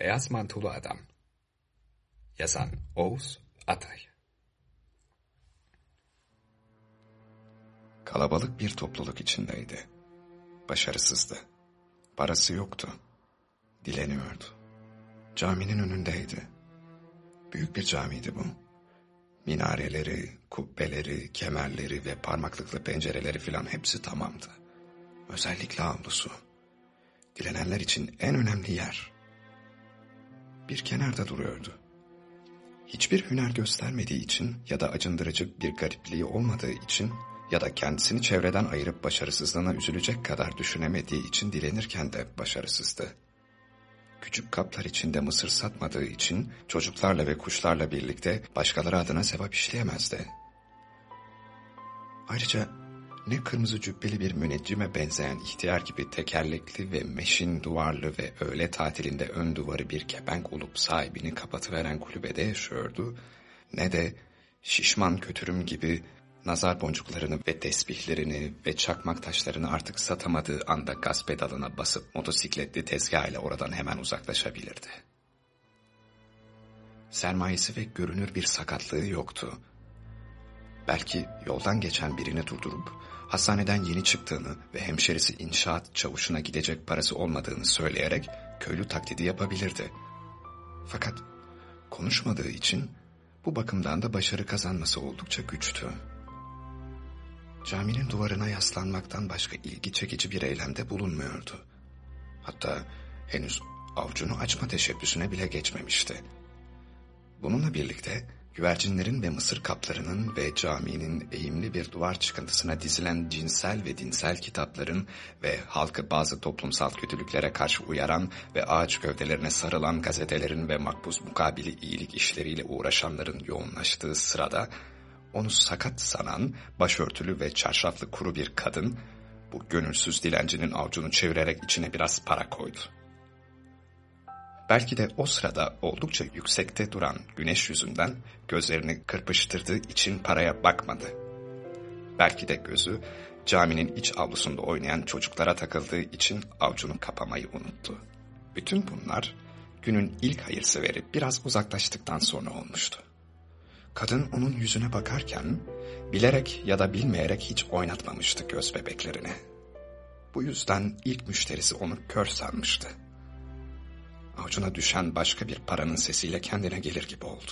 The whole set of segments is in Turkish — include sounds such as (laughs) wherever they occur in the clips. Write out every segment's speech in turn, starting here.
Beyaz Mantolu Adam Yazan Oğuz Atay Kalabalık bir topluluk içindeydi. Başarısızdı. Parası yoktu. Dileniyordu. Caminin önündeydi. Büyük bir camiydi bu. Minareleri, kubbeleri, kemerleri ve parmaklıklı pencereleri filan hepsi tamamdı. Özellikle avlusu. Dilenenler için en önemli yer. Bir kenarda duruyordu. Hiçbir hüner göstermediği için ya da acındırıcı bir garipliği olmadığı için ya da kendisini çevreden ayırıp başarısızlığına üzülecek kadar düşünemediği için dilenirken de başarısızdı. Küçük kaplar içinde mısır satmadığı için çocuklarla ve kuşlarla birlikte başkaları adına sevap işleyemezdi. Ayrıca ne kırmızı cübbeli bir müneccime benzeyen ihtiyar gibi tekerlekli ve meşin duvarlı ve öğle tatilinde ön duvarı bir kepenk olup sahibini kapatıveren kulübede yaşıyordu, ne de şişman kötürüm gibi nazar boncuklarını ve tesbihlerini ve çakmak taşlarını artık satamadığı anda gaz pedalına basıp motosikletli tezgah oradan hemen uzaklaşabilirdi. Sermayesi ve görünür bir sakatlığı yoktu. Belki yoldan geçen birini durdurup hastaneden yeni çıktığını ve hemşerisi inşaat çavuşuna gidecek parası olmadığını söyleyerek köylü taklidi yapabilirdi. Fakat konuşmadığı için bu bakımdan da başarı kazanması oldukça güçtü. Caminin duvarına yaslanmaktan başka ilgi çekici bir eylemde bulunmuyordu. Hatta henüz avucunu açma teşebbüsüne bile geçmemişti. Bununla birlikte güvercinlerin ve mısır kaplarının ve caminin eğimli bir duvar çıkıntısına dizilen cinsel ve dinsel kitapların ve halkı bazı toplumsal kötülüklere karşı uyaran ve ağaç gövdelerine sarılan gazetelerin ve makbuz mukabili iyilik işleriyle uğraşanların yoğunlaştığı sırada onu sakat sanan, başörtülü ve çarşaflı kuru bir kadın, bu gönülsüz dilencinin avucunu çevirerek içine biraz para koydu. Belki de o sırada oldukça yüksekte duran güneş yüzünden gözlerini kırpıştırdığı için paraya bakmadı. Belki de gözü caminin iç avlusunda oynayan çocuklara takıldığı için avucunu kapamayı unuttu. Bütün bunlar günün ilk hayırseveri biraz uzaklaştıktan sonra olmuştu. Kadın onun yüzüne bakarken bilerek ya da bilmeyerek hiç oynatmamıştı göz bebeklerini. Bu yüzden ilk müşterisi onu kör sanmıştı. Avucuna düşen başka bir paranın sesiyle kendine gelir gibi oldu.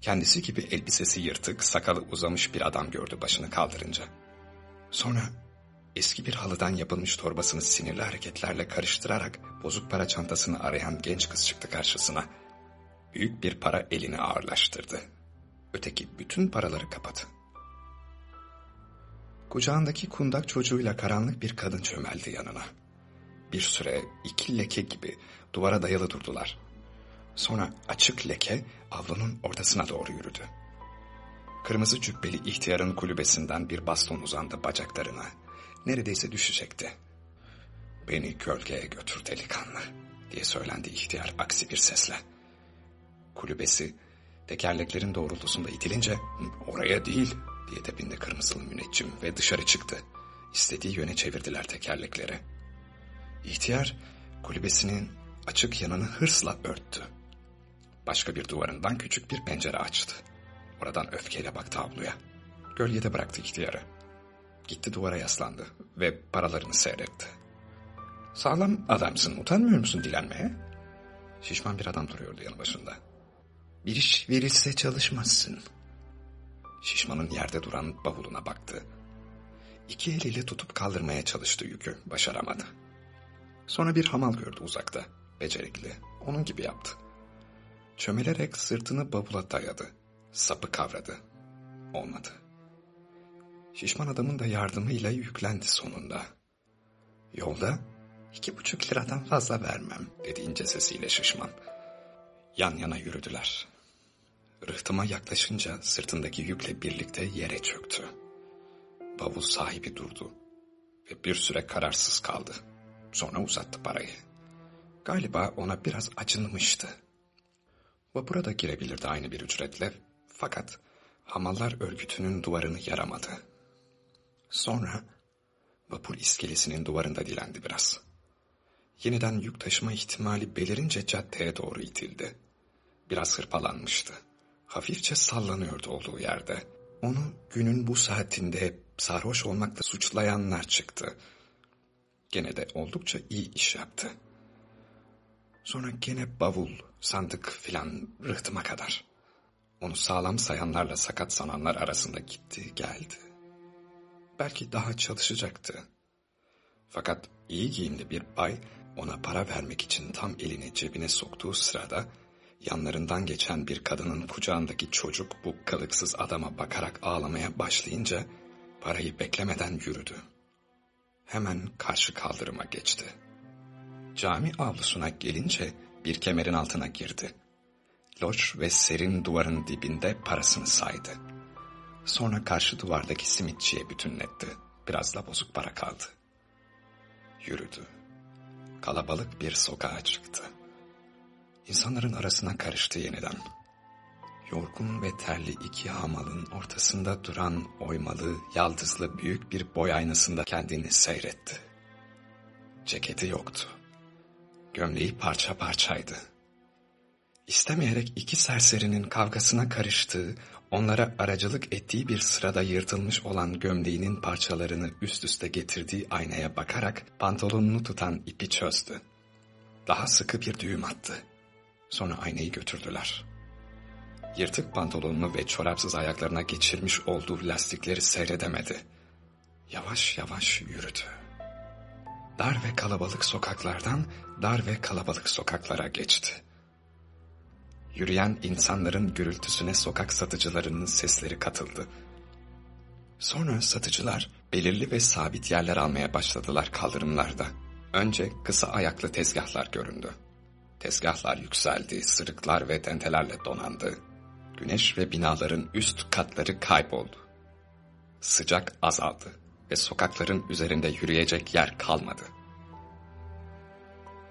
Kendisi gibi elbisesi yırtık, sakalı uzamış bir adam gördü başını kaldırınca. Sonra eski bir halıdan yapılmış torbasını sinirli hareketlerle karıştırarak bozuk para çantasını arayan genç kız çıktı karşısına. Büyük bir para elini ağırlaştırdı. Öteki bütün paraları kapadı. Kucağındaki kundak çocuğuyla karanlık bir kadın çömeldi yanına. Bir süre iki leke gibi duvara dayalı durdular. Sonra açık leke avlunun ortasına doğru yürüdü. Kırmızı cübbeli ihtiyarın kulübesinden bir baston uzandı bacaklarına. Neredeyse düşecekti. Beni gölgeye götür delikanlı diye söylendi ihtiyar aksi bir sesle. Kulübesi tekerleklerin doğrultusunda itilince oraya değil diye tepinde kırmızılı müneccim ve dışarı çıktı. İstediği yöne çevirdiler tekerlekleri. İhtiyar kulübesinin açık yanını hırsla örttü. Başka bir duvarından küçük bir pencere açtı. Oradan öfkeyle baktı avluya. Gölgede bıraktı ihtiyarı. Gitti duvara yaslandı ve paralarını seyretti. Sağlam adamsın utanmıyor musun dilenmeye? Şişman bir adam duruyordu yanı başında. Bir iş verilse çalışmazsın. Şişmanın yerde duran bavuluna baktı. İki eliyle tutup kaldırmaya çalıştı yükü, başaramadı. Sonra bir hamal gördü uzakta, becerikli, onun gibi yaptı. Çömelerek sırtını bavula dayadı, sapı kavradı. Olmadı. Şişman adamın da yardımıyla yüklendi sonunda. Yolda iki buçuk liradan fazla vermem dedi ince sesiyle şişman. Yan yana yürüdüler. Rıhtıma yaklaşınca sırtındaki yükle birlikte yere çöktü. Bavul sahibi durdu ve bir süre kararsız kaldı. Sonra uzattı parayı. Galiba ona biraz acınmıştı. Vapura da girebilirdi aynı bir ücretle fakat hamallar örgütünün duvarını yaramadı. Sonra vapur iskelesinin duvarında dilendi biraz. Yeniden yük taşıma ihtimali belirince caddeye doğru itildi. Biraz hırpalanmıştı. Hafifçe sallanıyordu olduğu yerde. Onu günün bu saatinde sarhoş olmakla suçlayanlar çıktı. Gene de oldukça iyi iş yaptı. Sonra gene bavul, sandık filan rıhtıma kadar. Onu sağlam sayanlarla sakat sananlar arasında gitti geldi. Belki daha çalışacaktı. Fakat iyi giyimli bir bay ona para vermek için tam elini cebine soktuğu sırada yanlarından geçen bir kadının kucağındaki çocuk bu kılıksız adama bakarak ağlamaya başlayınca parayı beklemeden yürüdü. Hemen karşı kaldırıma geçti. Cami avlusuna gelince bir kemerin altına girdi. Loş ve serin duvarın dibinde parasını saydı. Sonra karşı duvardaki simitçiye bütünletti. Biraz da bozuk para kaldı. Yürüdü. Kalabalık bir sokağa çıktı. İnsanların arasına karıştı yeniden. Yorgun ve terli iki hamalın ortasında duran oymalı, yaldızlı büyük bir boy aynasında kendini seyretti. Ceketi yoktu. Gömleği parça parçaydı. İstemeyerek iki serserinin kavgasına karıştığı, onlara aracılık ettiği bir sırada yırtılmış olan gömleğinin parçalarını üst üste getirdiği aynaya bakarak pantolonunu tutan ipi çözdü. Daha sıkı bir düğüm attı. Sonra aynayı götürdüler. Yırtık pantolonunu ve çorapsız ayaklarına geçirmiş olduğu lastikleri seyredemedi. Yavaş yavaş yürüdü. Dar ve kalabalık sokaklardan dar ve kalabalık sokaklara geçti. Yürüyen insanların gürültüsüne sokak satıcılarının sesleri katıldı. Sonra satıcılar belirli ve sabit yerler almaya başladılar kaldırımlarda. Önce kısa ayaklı tezgahlar göründü. Tezgahlar yükseldi, sırıklar ve tentelerle donandı. Güneş ve binaların üst katları kayboldu. Sıcak azaldı ve sokakların üzerinde yürüyecek yer kalmadı.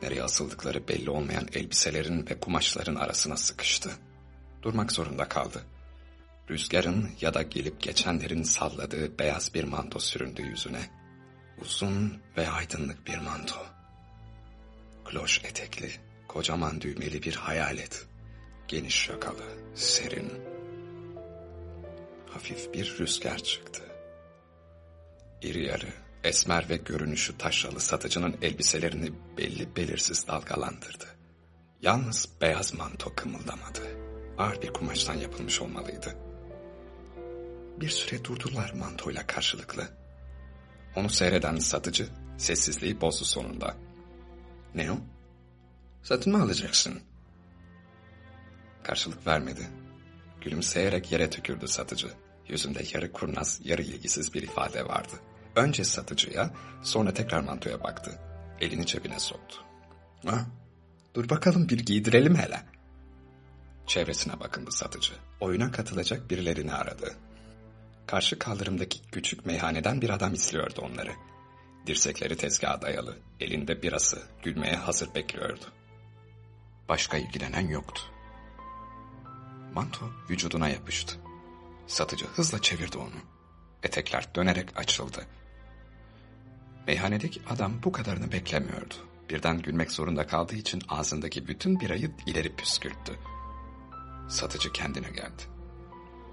Nereye asıldıkları belli olmayan elbiselerin ve kumaşların arasına sıkıştı. Durmak zorunda kaldı. Rüzgarın ya da gelip geçenlerin salladığı beyaz bir manto süründü yüzüne. Uzun ve aydınlık bir manto. Kloş etekli, kocaman düğmeli bir hayalet. Geniş yakalı, serin. Hafif bir rüzgar çıktı. İri yarı, esmer ve görünüşü taşralı satıcının elbiselerini belli belirsiz dalgalandırdı. Yalnız beyaz manto kımıldamadı. Ağır bir kumaştan yapılmış olmalıydı. Bir süre durdular mantoyla karşılıklı. Onu seyreden satıcı sessizliği bozdu sonunda. Ne o? Satın mı alacaksın? Karşılık vermedi. Gülümseyerek yere tükürdü satıcı. Yüzünde yarı kurnaz, yarı ilgisiz bir ifade vardı. Önce satıcıya, sonra tekrar mantoya baktı. Elini cebine soktu. Ha, dur bakalım bir giydirelim hele. Çevresine bakındı satıcı. Oyuna katılacak birilerini aradı. Karşı kaldırımdaki küçük meyhaneden bir adam izliyordu onları. Dirsekleri tezgaha dayalı, elinde birası, gülmeye hazır bekliyordu. Başka ilgilenen yoktu. Manto vücuduna yapıştı. Satıcı hızla çevirdi onu. Etekler dönerek açıldı. Meyhanedeki adam bu kadarını beklemiyordu. Birden gülmek zorunda kaldığı için ağzındaki bütün birayı ileri püskürttü. Satıcı kendine geldi.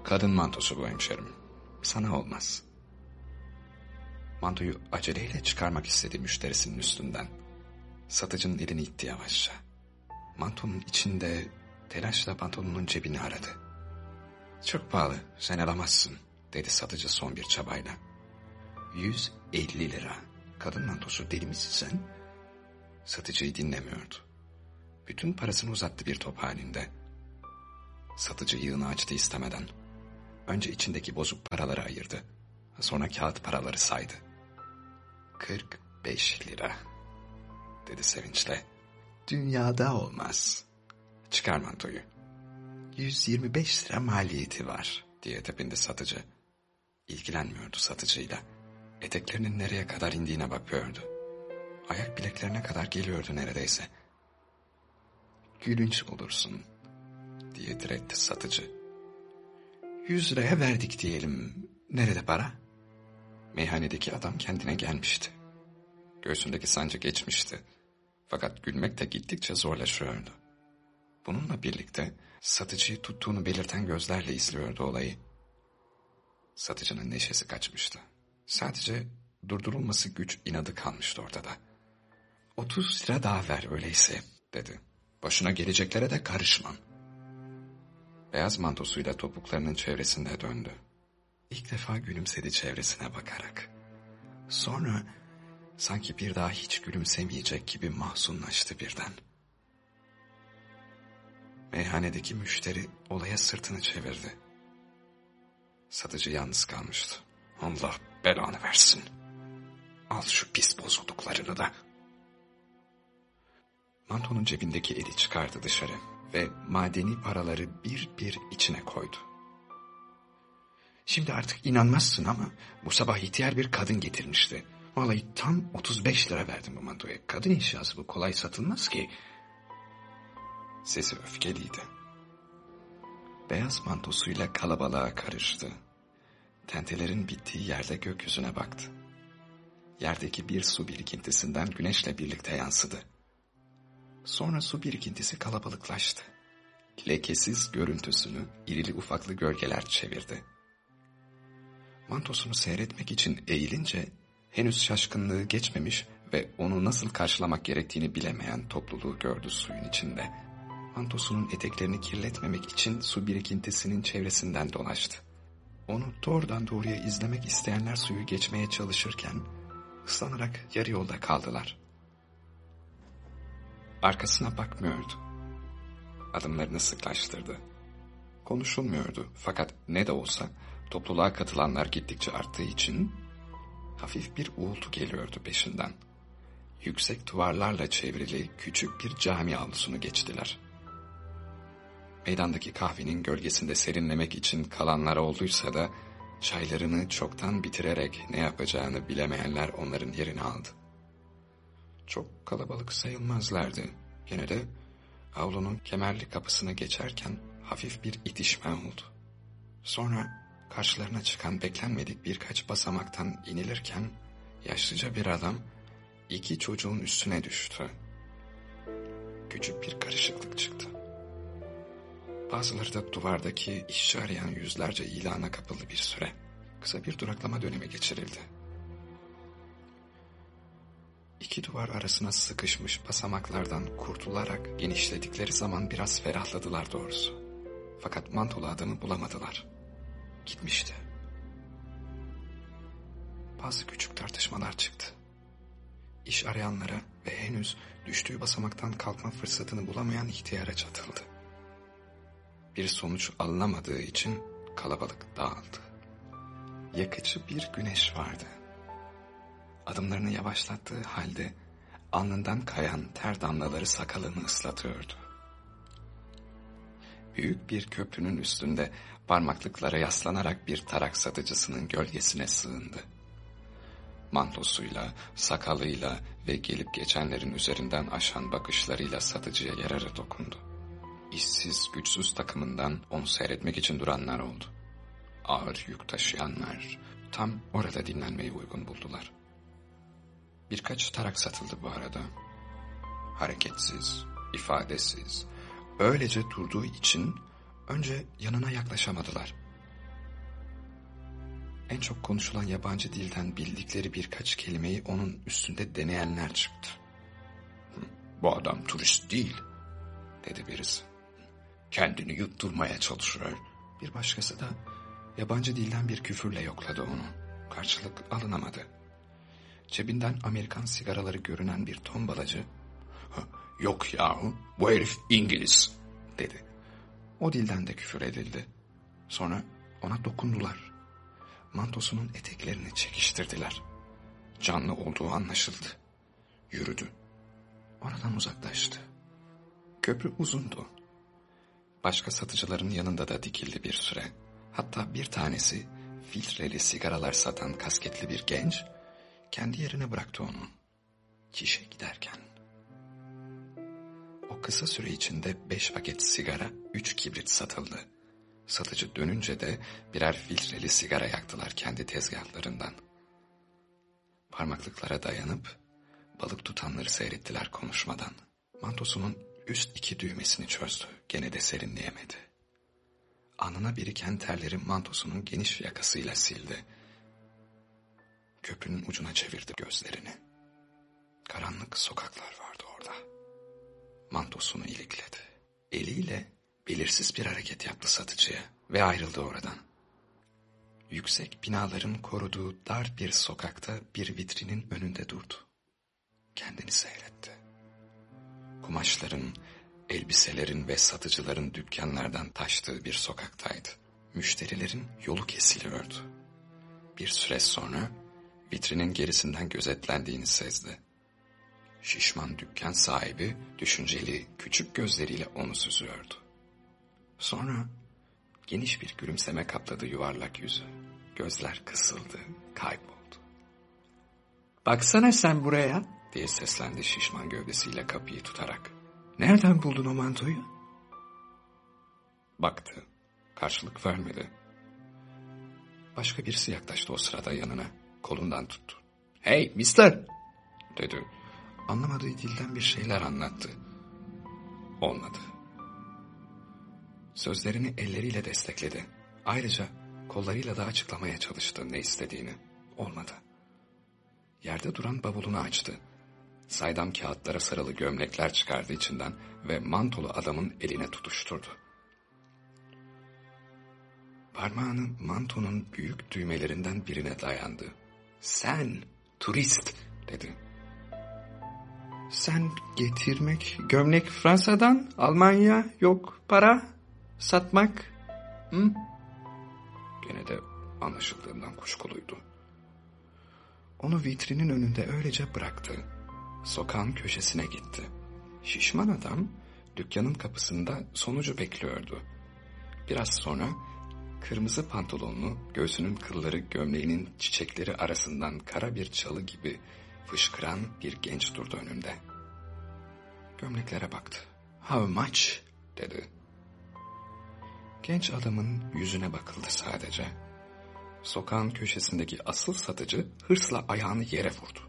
Kadın mantosu bu hemşerim. Sana olmaz. Mantoyu aceleyle çıkarmak istedi müşterisinin üstünden. Satıcının elini itti yavaşça. Mantonun içinde telaşla pantolonunun cebini aradı. Çok pahalı, sen alamazsın, dedi satıcı son bir çabayla. 150 lira. Kadın mantosu deli misin sen? Satıcıyı dinlemiyordu. Bütün parasını uzattı bir top halinde. Satıcı yığını açtı istemeden. Önce içindeki bozuk paraları ayırdı. Sonra kağıt paraları saydı. 45 lira, dedi sevinçle. Dünyada olmaz. Çıkar mantoyu. 125 lira maliyeti var, diye tepindi satıcı. İlgilenmiyordu satıcıyla. Eteklerinin nereye kadar indiğine bakıyordu. Ayak bileklerine kadar geliyordu neredeyse. Gülünç olursun, diye diretti satıcı. Yüz liraya verdik diyelim. Nerede para? Meyhanedeki adam kendine gelmişti. Göğsündeki sancı geçmişti. Fakat gülmek de gittikçe zorlaşıyordu. Bununla birlikte satıcıyı tuttuğunu belirten gözlerle izliyordu olayı. Satıcının neşesi kaçmıştı. Sadece durdurulması güç inadı kalmıştı ortada. Otuz lira daha ver öyleyse dedi. Başına geleceklere de karışmam. Beyaz mantosuyla topuklarının çevresinde döndü. İlk defa gülümsedi çevresine bakarak. Sonra sanki bir daha hiç gülümsemeyecek gibi mahzunlaştı birden. Meyhanedeki müşteri olaya sırtını çevirdi. Satıcı yalnız kalmıştı. Allah belanı versin. Al şu pis bozulduklarını da. Mantonun cebindeki eli çıkardı dışarı ve madeni paraları bir bir içine koydu. Şimdi artık inanmazsın ama bu sabah ihtiyar bir kadın getirmişti. Vallahi tam 35 lira verdim bu mantoya. Kadın eşyası bu kolay satılmaz ki. Sesi öfkeliydi. Beyaz mantosuyla kalabalığa karıştı. Tentelerin bittiği yerde gökyüzüne baktı. Yerdeki bir su birikintisinden güneşle birlikte yansıdı. Sonra su birikintisi kalabalıklaştı. Lekesiz görüntüsünü irili ufaklı gölgeler çevirdi. Mantosunu seyretmek için eğilince henüz şaşkınlığı geçmemiş ve onu nasıl karşılamak gerektiğini bilemeyen topluluğu gördü suyun içinde. Mantosunun eteklerini kirletmemek için su birikintisinin çevresinden dolaştı. Onu doğrudan doğruya izlemek isteyenler suyu geçmeye çalışırken ıslanarak yarı yolda kaldılar. Arkasına bakmıyordu. Adımlarını sıklaştırdı. Konuşulmuyordu fakat ne de olsa topluluğa katılanlar gittikçe arttığı için hafif bir uğultu geliyordu peşinden. Yüksek duvarlarla çevrili küçük bir cami avlusunu geçtiler. Meydandaki kahvenin gölgesinde serinlemek için kalanlar olduysa da çaylarını çoktan bitirerek ne yapacağını bilemeyenler onların yerini aldı. Çok kalabalık sayılmazlardı. Yine de avlunun kemerli kapısını geçerken hafif bir itişme oldu. Sonra karşılarına çıkan beklenmedik birkaç basamaktan inilirken yaşlıca bir adam iki çocuğun üstüne düştü. Küçük bir karışıklık çıktı. Bazıları da duvardaki işçi arayan yüzlerce ilana kapıldı bir süre. Kısa bir duraklama dönemi geçirildi. İki duvar arasına sıkışmış basamaklardan kurtularak genişledikleri zaman biraz ferahladılar doğrusu. Fakat mantolu adamı bulamadılar. Gitmişti. Bazı küçük tartışmalar çıktı. İş arayanlara ve henüz düştüğü basamaktan kalkma fırsatını bulamayan ihtiyara çatıldı. Bir sonuç alınamadığı için kalabalık dağıldı. Yakıcı bir güneş vardı. Adımlarını yavaşlattığı halde alnından kayan ter damlaları sakalını ıslatıyordu. Büyük bir köprünün üstünde parmaklıklara yaslanarak bir tarak satıcısının gölgesine sığındı. Mantosuyla, sakalıyla ve gelip geçenlerin üzerinden aşan bakışlarıyla satıcıya yararı dokundu. İşsiz, güçsüz takımından onu seyretmek için duranlar oldu. Ağır yük taşıyanlar tam orada dinlenmeyi uygun buldular. Birkaç tarak satıldı bu arada. Hareketsiz, ifadesiz, öylece durduğu için önce yanına yaklaşamadılar. En çok konuşulan yabancı dilden bildikleri birkaç kelimeyi onun üstünde deneyenler çıktı. Bu adam turist değil, dedi birisi. Kendini yutturmaya çalışıyor. Bir başkası da yabancı dilden bir küfürle yokladı onu. Karşılık alınamadı. Cebinden Amerikan sigaraları görünen bir tombalacı, ''Yok yahu, bu herif İngiliz.'' dedi. O dilden de küfür edildi. Sonra ona dokundular. Mantosunun eteklerini çekiştirdiler. Canlı olduğu anlaşıldı. Yürüdü. Oradan uzaklaştı. Köprü uzundu. Başka satıcıların yanında da dikildi bir süre. Hatta bir tanesi filtreli sigaralar satan kasketli bir genç kendi yerine bıraktı onu. Kişe giderken. O kısa süre içinde beş paket sigara, üç kibrit satıldı. Satıcı dönünce de birer filtreli sigara yaktılar kendi tezgahlarından. Parmaklıklara dayanıp balık tutanları seyrettiler konuşmadan. Mantosunun üst iki düğmesini çözdü. Gene de serinleyemedi. Anına biriken terleri mantosunun geniş yakasıyla sildi. Köprünün ucuna çevirdi gözlerini. Karanlık sokaklar vardı orada. Mantosunu ilikledi. Eliyle belirsiz bir hareket yaptı satıcıya ve ayrıldı oradan. Yüksek binaların koruduğu dar bir sokakta bir vitrinin önünde durdu. Kendini seyretti. Kumaşların, elbiselerin ve satıcıların dükkanlardan taştığı bir sokaktaydı. Müşterilerin yolu kesiliyordu. Bir süre sonra vitrinin gerisinden gözetlendiğini sezdi. Şişman dükkan sahibi düşünceli küçük gözleriyle onu süzüyordu. Sonra geniş bir gülümseme kapladı yuvarlak yüzü. Gözler kısıldı, kayboldu. Baksana sen buraya diye seslendi şişman gövdesiyle kapıyı tutarak. Nereden buldun o mantoyu? Baktı. Karşılık vermedi. Başka birisi yaklaştı o sırada yanına. Kolundan tuttu. Hey mister! dedi. Anlamadığı dilden bir şeyler anlattı. Olmadı. Sözlerini elleriyle destekledi. Ayrıca kollarıyla da açıklamaya çalıştı ne istediğini. Olmadı. Yerde duran bavulunu açtı. Saydam kağıtlara sarılı gömlekler çıkardı içinden ve mantolu adamın eline tutuşturdu. Parmağını mantonun büyük düğmelerinden birine dayandı. Sen turist dedi. Sen getirmek gömlek Fransa'dan Almanya yok para satmak. Hı? Gene de anlaşıldığından kuşkuluydu. Onu vitrinin önünde öylece bıraktı. Sokağın köşesine gitti. Şişman adam dükkanın kapısında sonucu bekliyordu. Biraz sonra kırmızı pantolonlu, göğsünün kılları gömleğinin çiçekleri arasından kara bir çalı gibi fışkıran bir genç durdu önünde. Gömleklere baktı. How much? dedi. Genç adamın yüzüne bakıldı sadece. Sokağın köşesindeki asıl satıcı hırsla ayağını yere vurdu.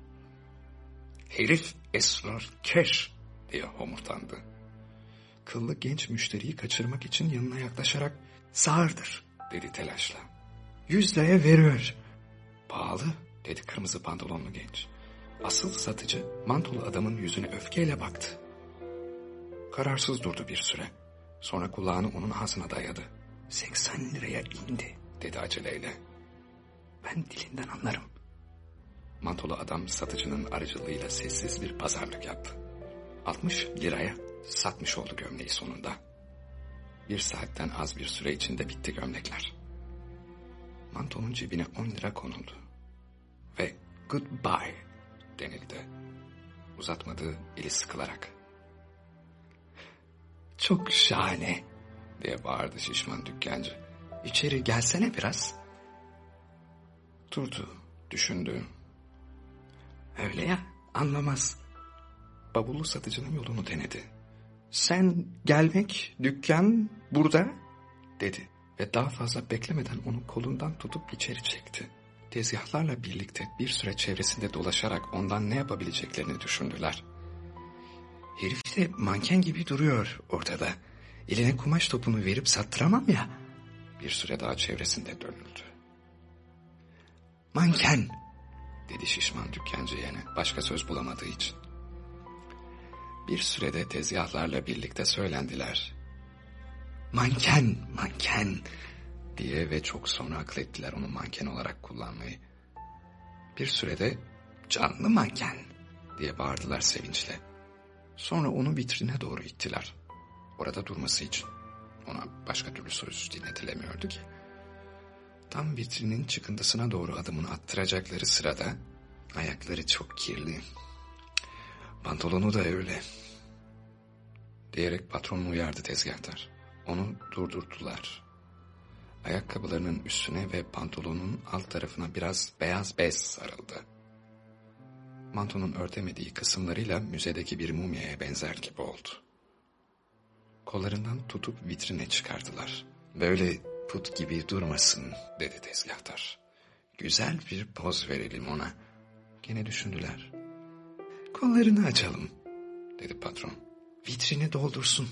Herif esrar keş diye homurtandı. Kıllı genç müşteriyi kaçırmak için yanına yaklaşarak sağırdır dedi telaşla. Yüz liraya veriyor. Pahalı dedi kırmızı pantolonlu genç. Asıl satıcı mantolu adamın yüzüne öfkeyle baktı. Kararsız durdu bir süre. Sonra kulağını onun ağzına dayadı. 80 liraya indi dedi aceleyle. Ben dilinden anlarım. Mantolu adam satıcının aracılığıyla sessiz bir pazarlık yaptı. 60 liraya satmış oldu gömleği sonunda. Bir saatten az bir süre içinde bitti gömlekler. Mantonun cebine 10 lira konuldu. Ve goodbye denildi. Uzatmadığı eli sıkılarak. Çok şahane diye bağırdı şişman dükkancı. İçeri gelsene biraz. Durdu, düşündü. Öyle ya, anlamaz. Bavullu satıcının yolunu denedi. Sen gelmek, dükkan burada dedi ve daha fazla beklemeden onu kolundan tutup içeri çekti. Tezgahlarla birlikte bir süre çevresinde dolaşarak ondan ne yapabileceklerini düşündüler. Herif de manken gibi duruyor ortada. Eline kumaş topunu verip sattıramam ya. Bir süre daha çevresinde dönüldü. Manken dedi şişman dükkancı yine başka söz bulamadığı için. Bir sürede tezgahlarla birlikte söylendiler. Manken, manken diye ve çok sonra aklettiler onu manken olarak kullanmayı. Bir sürede canlı manken diye bağırdılar sevinçle. Sonra onu vitrine doğru ittiler. Orada durması için. Ona başka türlü söz dinletilemiyordu ki. Tam vitrinin çıkıntısına doğru adımını attıracakları sırada ayakları çok kirli. Pantolonu da öyle. Diyerek patronunu uyardı tezgahtar. Onu durdurdular. Ayakkabılarının üstüne ve pantolonun alt tarafına biraz beyaz bez sarıldı. Mantonun örtemediği kısımlarıyla müzedeki bir mumyaya benzer gibi oldu. Kollarından tutup vitrine çıkardılar. Böyle put gibi durmasın dedi tezgahtar. Güzel bir poz verelim ona. Gene düşündüler. Kollarını açalım, dedi patron. Vitrini doldursun.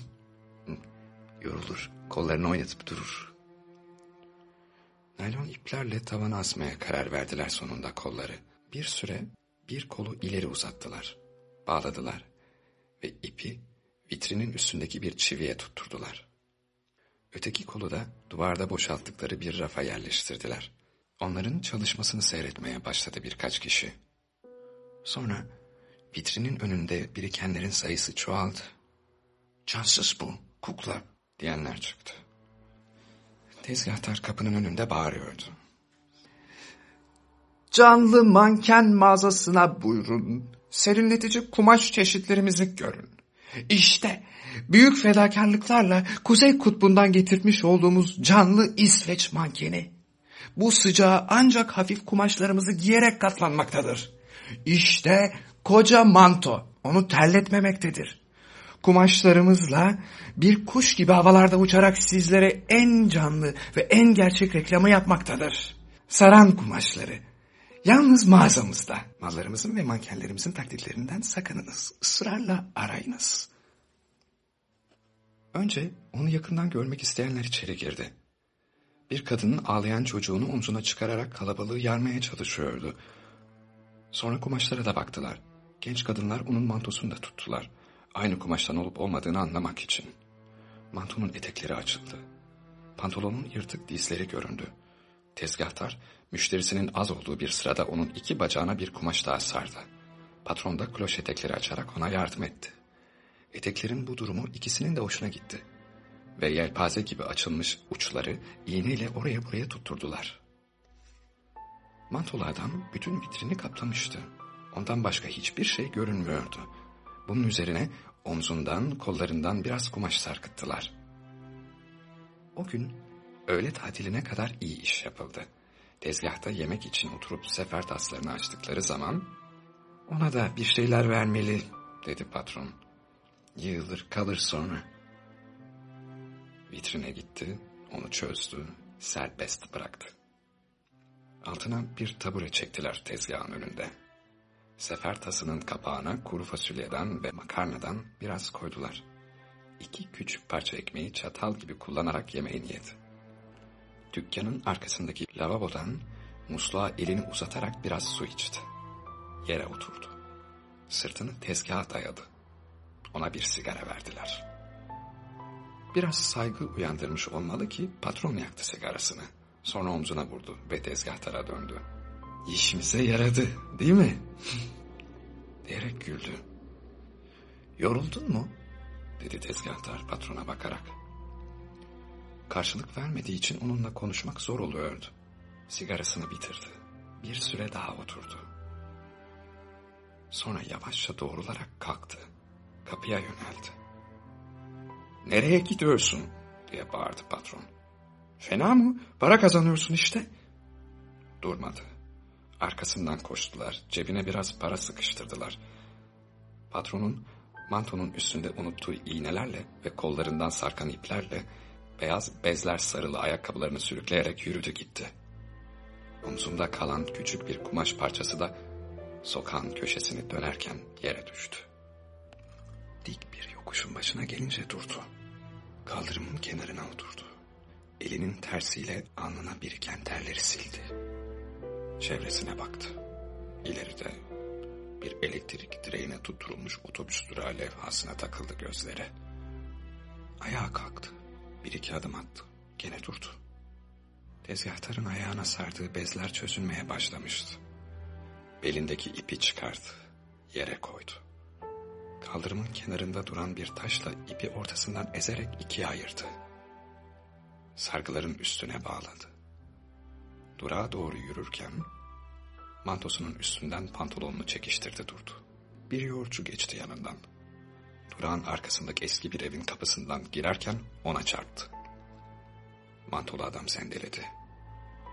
Yorulur, kollarını oynatıp durur. Naylon iplerle tavana asmaya karar verdiler sonunda kolları. Bir süre bir kolu ileri uzattılar. Bağladılar ve ipi vitrinin üstündeki bir çiviye tutturdular. Öteki kolu da duvarda boşalttıkları bir rafa yerleştirdiler. Onların çalışmasını seyretmeye başladı birkaç kişi. Sonra vitrinin önünde birikenlerin sayısı çoğaldı. Cansız bu, kukla diyenler çıktı. Tezgahtar kapının önünde bağırıyordu. Canlı manken mağazasına buyurun. Serinletici kumaş çeşitlerimizi görün. İşte büyük fedakarlıklarla Kuzey Kutbu'ndan getirmiş olduğumuz canlı İsveç mankeni. Bu sıcağa ancak hafif kumaşlarımızı giyerek katlanmaktadır. İşte koca manto onu terletmemektedir. Kumaşlarımızla bir kuş gibi havalarda uçarak sizlere en canlı ve en gerçek reklamı yapmaktadır. Saran kumaşları. Yalnız mağazamızda. Mallarımızın ve mankenlerimizin taktiklerinden sakınınız. Israrla arayınız. Önce onu yakından görmek isteyenler içeri girdi. Bir kadının ağlayan çocuğunu omzuna çıkararak kalabalığı yarmaya çalışıyordu. Sonra kumaşlara da baktılar. Genç kadınlar onun mantosunu da tuttular. Aynı kumaştan olup olmadığını anlamak için. Mantonun etekleri açıldı. Pantolonun yırtık dizleri göründü. Tezgahtar, müşterisinin az olduğu bir sırada onun iki bacağına bir kumaş daha sardı. Patron da kloş etekleri açarak ona yardım etti. Eteklerin bu durumu ikisinin de hoşuna gitti. Ve yelpaze gibi açılmış uçları iğneyle oraya buraya tutturdular. Mantolu adam bütün vitrini kaplamıştı. Ondan başka hiçbir şey görünmüyordu. Bunun üzerine omzundan, kollarından biraz kumaş sarkıttılar. O gün öğle tatiline kadar iyi iş yapıldı. Tezgahta yemek için oturup sefer taslarını açtıkları zaman ona da bir şeyler vermeli dedi patron. Yığılır kalır sonra. Vitrine gitti, onu çözdü, serbest bıraktı. Altına bir tabure çektiler tezgahın önünde. Sefer tasının kapağına kuru fasulyeden ve makarnadan biraz koydular. İki küçük parça ekmeği çatal gibi kullanarak yemeğini yedi. Dükkanın arkasındaki lavabodan musluğa elini uzatarak biraz su içti. Yere oturdu. Sırtını tezgaha dayadı. Ona bir sigara verdiler. Biraz saygı uyandırmış olmalı ki patron yaktı sigarasını. Sonra omzuna vurdu ve tezgahtara döndü. İşimize yaradı değil mi? (laughs) diyerek güldü. Yoruldun mu? dedi tezgahtar patrona bakarak. Karşılık vermediği için onunla konuşmak zor oluyordu. Sigarasını bitirdi. Bir süre daha oturdu. Sonra yavaşça doğrularak kalktı. Kapıya yöneldi. Nereye gidiyorsun? diye bağırdı patron. Fena mı? Para kazanıyorsun işte. Durmadı. Arkasından koştular. Cebine biraz para sıkıştırdılar. Patronun mantonun üstünde unuttuğu iğnelerle ve kollarından sarkan iplerle beyaz bezler sarılı ayakkabılarını sürükleyerek yürüdü gitti. Omzumda kalan küçük bir kumaş parçası da sokağın köşesini dönerken yere düştü. Dik bir yokuşun başına gelince durdu. Kaldırımın kenarına oturdu. Elinin tersiyle alnına biriken terleri sildi. Çevresine baktı. İleride bir elektrik direğine tutturulmuş otobüs durağı levhasına takıldı gözleri. Ayağa kalktı. Bir iki adım attı. Gene durdu. Tezgahtarın ayağına sardığı bezler çözülmeye başlamıştı. Belindeki ipi çıkardı. Yere koydu. Kaldırımın kenarında duran bir taşla ipi ortasından ezerek ikiye ayırdı. Sargıların üstüne bağladı. Durağa doğru yürürken mantosunun üstünden pantolonunu çekiştirdi durdu. Bir yoğurtçu geçti yanından. Durağın arkasındaki eski bir evin kapısından girerken ona çarptı. Mantolu adam sendeledi.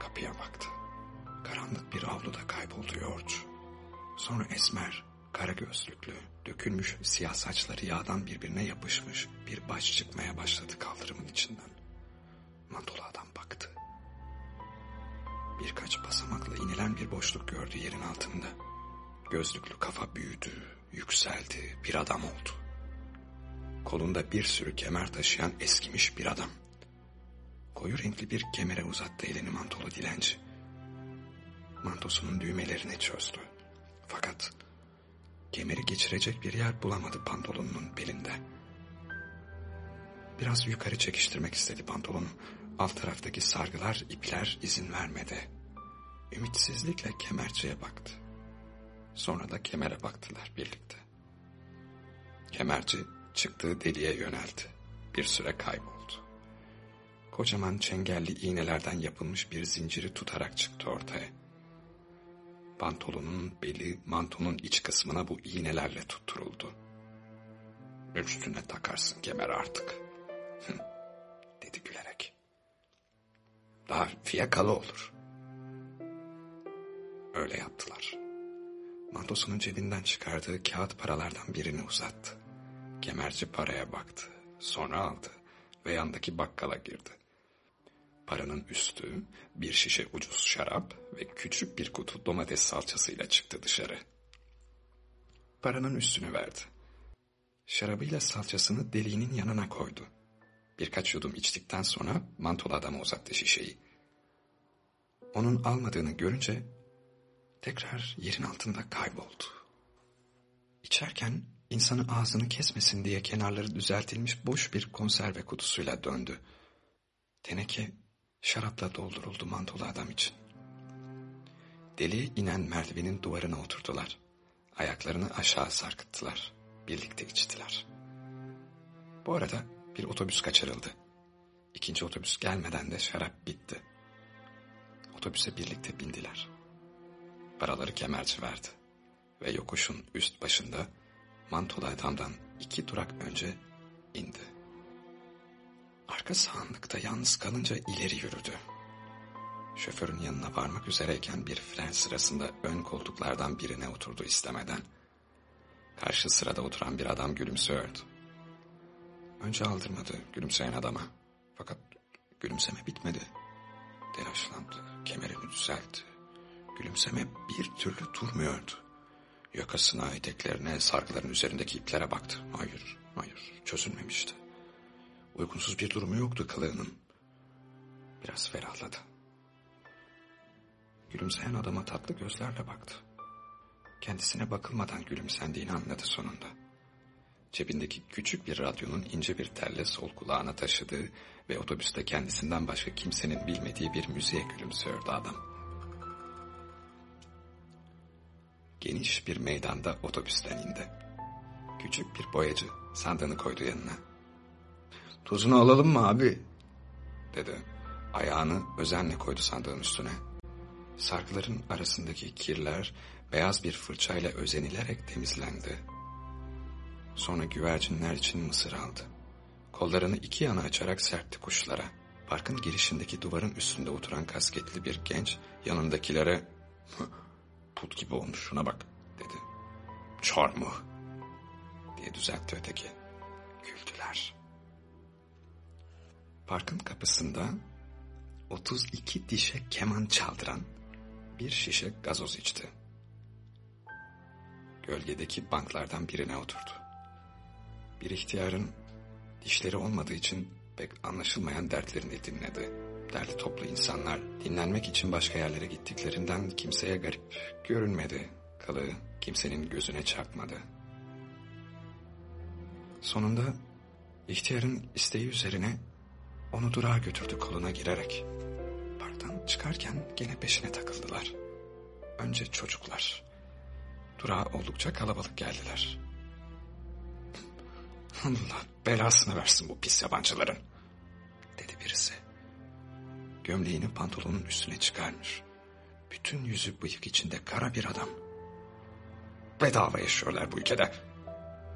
Kapıya baktı. Karanlık bir avluda kayboldu yoğurtçu. Sonra esmer, kara gözlüklü, dökülmüş siyah saçları yağdan birbirine yapışmış bir baş çıkmaya başladı kaldırımın içinden. Mantolu adam baktı. Birkaç basamakla inilen bir boşluk gördü yerin altında. Gözlüklü kafa büyüdü, yükseldi, bir adam oldu. Kolunda bir sürü kemer taşıyan eskimiş bir adam. Koyu renkli bir kemere uzattı elini mantolu dilenci. Mantosunun düğmelerini çözdü. Fakat kemeri geçirecek bir yer bulamadı pantolonunun belinde. Biraz yukarı çekiştirmek istedi pantolonu. Alt taraftaki sargılar, ipler izin vermedi. Ümitsizlikle kemerciye baktı. Sonra da kemere baktılar birlikte. Kemerci çıktığı deliğe yöneldi. Bir süre kayboldu. Kocaman çengelli iğnelerden yapılmış bir zinciri tutarak çıktı ortaya. Pantolonun beli mantonun iç kısmına bu iğnelerle tutturuldu. Üstüne takarsın kemer artık. Dedi gülerek. Daha fiyakalı olur. Öyle yaptılar. Mantosunun cebinden çıkardığı kağıt paralardan birini uzattı. Kemerci paraya baktı. Sonra aldı ve yandaki bakkala girdi. Paranın üstü bir şişe ucuz şarap ve küçük bir kutu domates salçasıyla çıktı dışarı. Paranın üstünü verdi. Şarabıyla salçasını deliğinin yanına koydu. Birkaç yudum içtikten sonra mantolu adama uzattı şişeyi. Onun almadığını görünce tekrar yerin altında kayboldu. İçerken insanı ağzını kesmesin diye kenarları düzeltilmiş boş bir konserve kutusuyla döndü. Teneke şarapla dolduruldu mantolu adam için. Deliğe inen merdivenin duvarına oturdular. Ayaklarını aşağı sarkıttılar. Birlikte içtiler. Bu arada bir otobüs kaçırıldı. İkinci otobüs gelmeden de şarap bitti. Otobüse birlikte bindiler. Paraları kemerci verdi. Ve yokuşun üst başında mantolu adamdan iki durak önce indi. Arka sağınlıkta yalnız kalınca ileri yürüdü. Şoförün yanına varmak üzereyken bir fren sırasında ön koltuklardan birine oturdu istemeden. Karşı sırada oturan bir adam gülümsüyordu. Önce aldırmadı gülümseyen adama. Fakat gülümseme bitmedi. Telaşlandı, kemerini düzeltti. Gülümseme bir türlü durmuyordu. Yakasına, eteklerine, sargıların üzerindeki iplere baktı. Hayır, hayır, çözülmemişti. Uygunsuz bir durumu yoktu kılığının. Biraz ferahladı. Gülümseyen adama tatlı gözlerle baktı. Kendisine bakılmadan gülümsendiğini anladı sonunda. Cebindeki küçük bir radyonun ince bir telle sol kulağına taşıdığı ve otobüste kendisinden başka kimsenin bilmediği bir müziğe gülümsüyordu adam. Geniş bir meydanda otobüsten indi. Küçük bir boyacı sandığını koydu yanına. Tuzunu alalım mı abi? Dedi. Ayağını özenle koydu sandığın üstüne. Sargıların arasındaki kirler beyaz bir fırçayla özenilerek temizlendi. Sonra güvercinler için mısır aldı. Kollarını iki yana açarak serpti kuşlara. Parkın girişindeki duvarın üstünde oturan kasketli bir genç yanındakilere put gibi olmuş şuna bak dedi. Çor diye düzeltti öteki. Güldüler. Parkın kapısında 32 dişe keman çaldıran bir şişe gazoz içti. Gölgedeki banklardan birine oturdu. Bir ihtiyarın dişleri olmadığı için pek anlaşılmayan dertlerini dinledi. Derli toplu insanlar dinlenmek için başka yerlere gittiklerinden kimseye garip görünmedi. Kalığı kimsenin gözüne çarpmadı. Sonunda ihtiyarın isteği üzerine onu durağa götürdü koluna girerek. Parktan çıkarken gene peşine takıldılar. Önce çocuklar. Durağa oldukça kalabalık geldiler. (laughs) Allah belasını versin bu pis yabancıların. Dedi birisi. Gömleğini pantolonun üstüne çıkarmış. Bütün yüzü bıyık içinde kara bir adam. Bedava yaşıyorlar bu ülkede.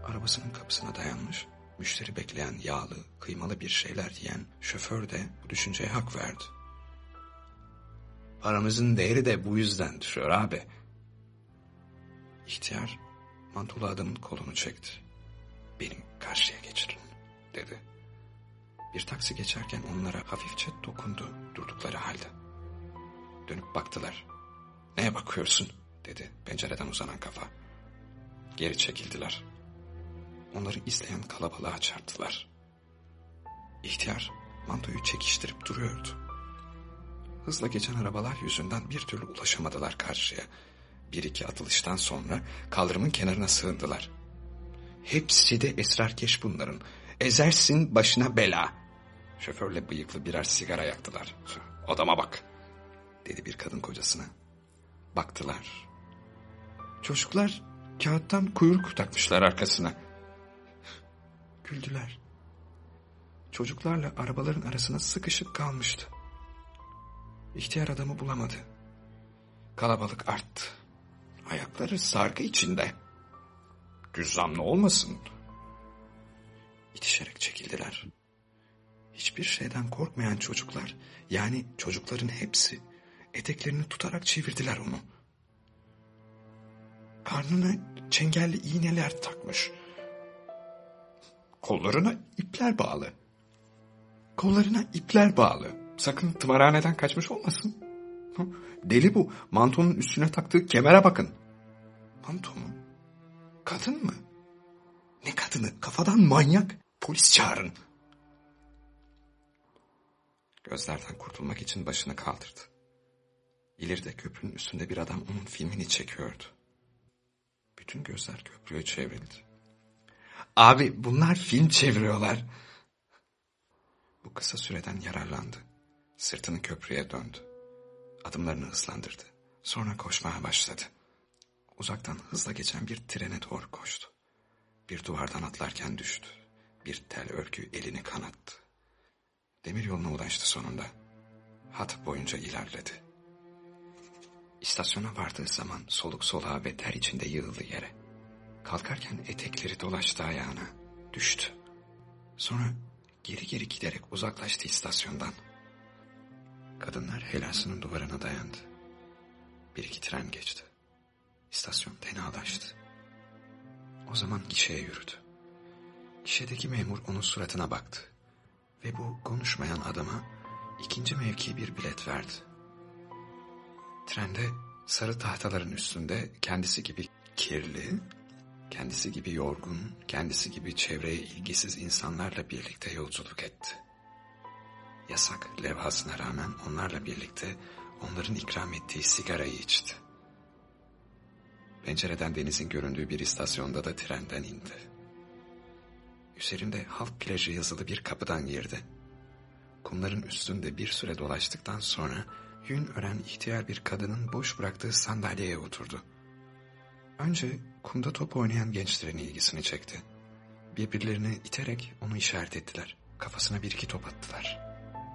Arabasının kapısına dayanmış, müşteri bekleyen yağlı, kıymalı bir şeyler yiyen şoför de bu düşünceye hak verdi. Paramızın değeri de bu yüzden düşüyor abi. İhtiyar mantolu adamın kolunu çekti. Benim karşıya geçirin dedi. Bir taksi geçerken onlara hafifçe dokundu durdukları halde. Dönüp baktılar. Neye bakıyorsun dedi pencereden uzanan kafa. geri çekildiler. Onları izleyen kalabalığa çarptılar. İhtiyar mantoyu çekiştirip duruyordu. Hızla geçen arabalar yüzünden bir türlü ulaşamadılar karşıya. Bir iki atılıştan sonra kaldırımın kenarına sığındılar. Hepsi de esrarkeş bunların. Ezersin başına bela. Şoförle bıyıklı birer sigara yaktılar. (laughs) Odama bak dedi bir kadın kocasına. Baktılar. Çocuklar kağıttan kuyruk takmışlar arkasına. (laughs) Güldüler. Çocuklarla arabaların arasına sıkışıp kalmıştı. İhtiyar adamı bulamadı. Kalabalık arttı. Ayakları sargı içinde. Cüzzamlı olmasın. İtişerek çekildiler. Hiçbir şeyden korkmayan çocuklar, yani çocukların hepsi eteklerini tutarak çevirdiler onu. Karnına çengelli iğneler takmış. Kollarına ipler bağlı. Kollarına ipler bağlı. Sakın tımarhaneden kaçmış olmasın. Deli bu. Mantonun üstüne taktığı kemere bakın. Manto mu? Kadın mı? Ne kadını? Kafadan manyak. Polis çağırın. Gözlerden kurtulmak için başını kaldırdı. İleride köprünün üstünde bir adam onun filmini çekiyordu. Bütün gözler köprüye çevrildi. Abi bunlar film çeviriyorlar. Bu kısa süreden yararlandı. Sırtını köprüye döndü. Adımlarını hızlandırdı. Sonra koşmaya başladı. Uzaktan hızla geçen bir trene doğru koştu. Bir duvardan atlarken düştü. Bir tel örgü elini kanattı. Demir yoluna ulaştı sonunda. Hat boyunca ilerledi. İstasyona vardığı zaman soluk soluğa ve ter içinde yığıldı yere. Kalkarken etekleri dolaştı ayağına. Düştü. Sonra geri geri giderek uzaklaştı istasyondan. Kadınlar helasının duvarına dayandı. Bir iki tren geçti. İstasyon tenalaştı. O zaman gişeye yürüdü. Gişedeki memur onun suratına baktı. Ve bu konuşmayan adama ikinci mevki bir bilet verdi. Trende sarı tahtaların üstünde kendisi gibi kirli, kendisi gibi yorgun, kendisi gibi çevreye ilgisiz insanlarla birlikte yolculuk etti. Yasak levhasına rağmen onlarla birlikte onların ikram ettiği sigarayı içti. Pencereden denizin göründüğü bir istasyonda da trenden indi. Üzerinde halk plajı yazılı bir kapıdan girdi. Kumların üstünde bir süre dolaştıktan sonra yün ören ihtiyar bir kadının boş bıraktığı sandalyeye oturdu. Önce kumda top oynayan gençlerin ilgisini çekti. Birbirlerini iterek onu işaret ettiler. Kafasına bir iki top attılar.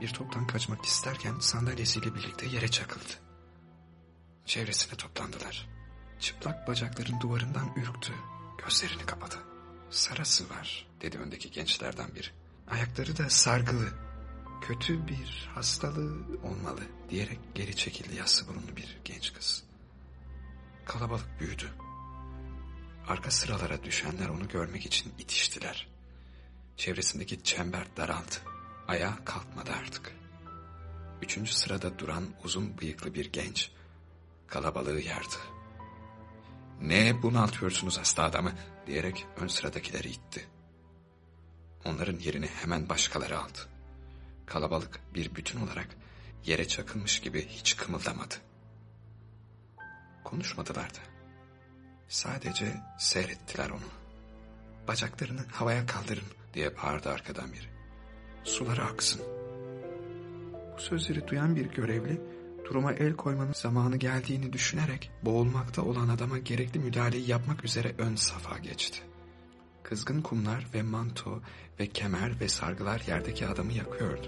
Bir toptan kaçmak isterken sandalyesiyle birlikte yere çakıldı. Çevresine toplandılar. Çıplak bacakların duvarından ürktü. Gözlerini kapadı. Sarası var dedi öndeki gençlerden biri. Ayakları da sargılı. Kötü bir hastalığı olmalı diyerek geri çekildi yassı burunlu bir genç kız. Kalabalık büyüdü. Arka sıralara düşenler onu görmek için itiştiler. Çevresindeki çember daraldı. Ayağa kalkmadı artık. Üçüncü sırada duran uzun bıyıklı bir genç kalabalığı yardı. Ne bunaltıyorsunuz hasta adamı diyerek ön sıradakileri itti. Onların yerini hemen başkaları aldı. Kalabalık bir bütün olarak yere çakılmış gibi hiç kımıldamadı. Konuşmadılar da. Sadece seyrettiler onu. Bacaklarını havaya kaldırın diye bağırdı arkadan biri. Suları aksın. Bu sözleri duyan bir görevli duruma el koymanın zamanı geldiğini düşünerek boğulmakta olan adama gerekli müdahaleyi yapmak üzere ön safa geçti. Kızgın kumlar ve manto ve kemer ve sargılar yerdeki adamı yakıyordu.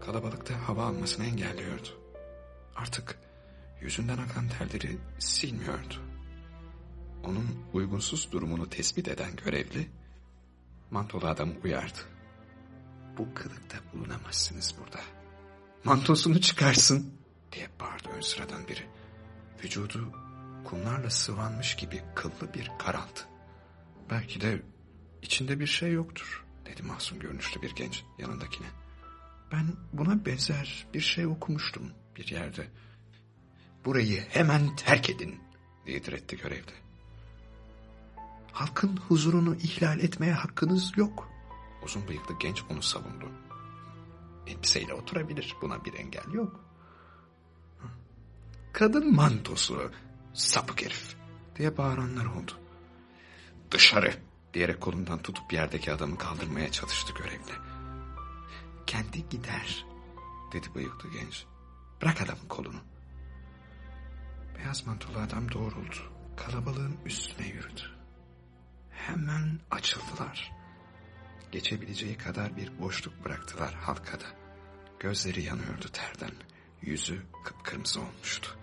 Kalabalıkta hava almasını engelliyordu. Artık yüzünden akan terleri silmiyordu. Onun uygunsuz durumunu tespit eden görevli mantolu adamı uyardı. Bu kılıkta bulunamazsınız burada. Mantosunu çıkarsın diye bağırdı ön sıradan biri. Vücudu kumlarla sıvanmış gibi kıllı bir karaltı. Belki de içinde bir şey yoktur dedi masum görünüşlü bir genç yanındakine. Ben buna benzer bir şey okumuştum bir yerde. Burayı hemen terk edin diye diretti görevli. Halkın huzurunu ihlal etmeye hakkınız yok. Uzun bıyıklı genç onu savundu. Elbiseyle oturabilir. Buna bir engel yok. Kadın mantosu, sapık herif diye bağıranlar oldu. Dışarı diyerek kolundan tutup yerdeki adamı kaldırmaya çalıştı görevli. Kendi gider dedi bıyıklı genç. Bırak adamın kolunu. Beyaz mantolu adam doğruldu. Kalabalığın üstüne yürüdü. Hemen açıldılar. Geçebileceği kadar bir boşluk bıraktılar halkada. Gözleri yanıyordu terden. Yüzü kıpkırmızı olmuştu.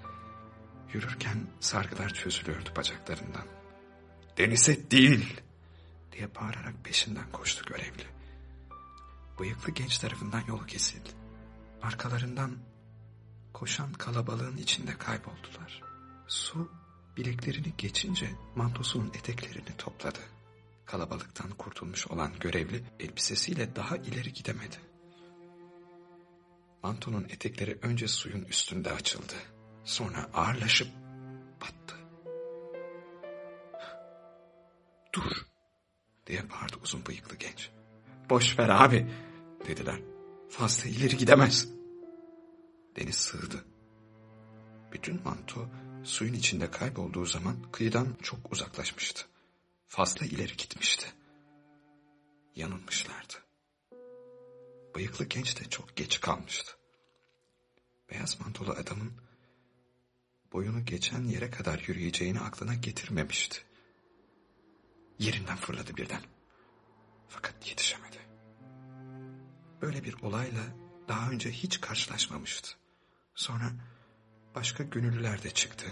Yürürken sargılar çözülüyordu bacaklarından. Denize değil diye bağırarak peşinden koştu görevli. Bıyıklı genç tarafından yolu kesildi. Arkalarından koşan kalabalığın içinde kayboldular. Su bileklerini geçince mantosunun eteklerini topladı. Kalabalıktan kurtulmuş olan görevli elbisesiyle daha ileri gidemedi. Mantonun etekleri önce suyun üstünde açıldı. Sonra ağırlaşıp battı. Dur diye bağırdı uzun bıyıklı genç. Boş ver abi dediler. Fazla ileri gidemez. Deniz sığdı. Bütün manto suyun içinde kaybolduğu zaman kıyıdan çok uzaklaşmıştı. Fazla ileri gitmişti. Yanılmışlardı. Bıyıklı genç de çok geç kalmıştı. Beyaz mantolu adamın boyunu geçen yere kadar yürüyeceğini aklına getirmemişti. Yerinden fırladı birden. Fakat yetişemedi. Böyle bir olayla daha önce hiç karşılaşmamıştı. Sonra başka gönüllüler de çıktı.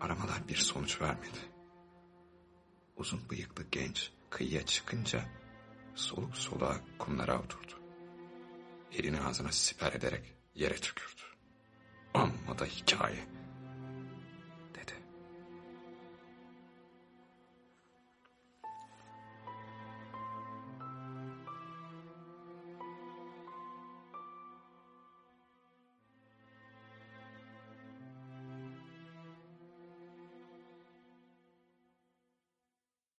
Aramalar bir sonuç vermedi. Uzun bıyıklı genç kıyıya çıkınca soluk soluğa kumlara oturdu. Elini ağzına siper ederek yere tükürdü. Amma da hikaye.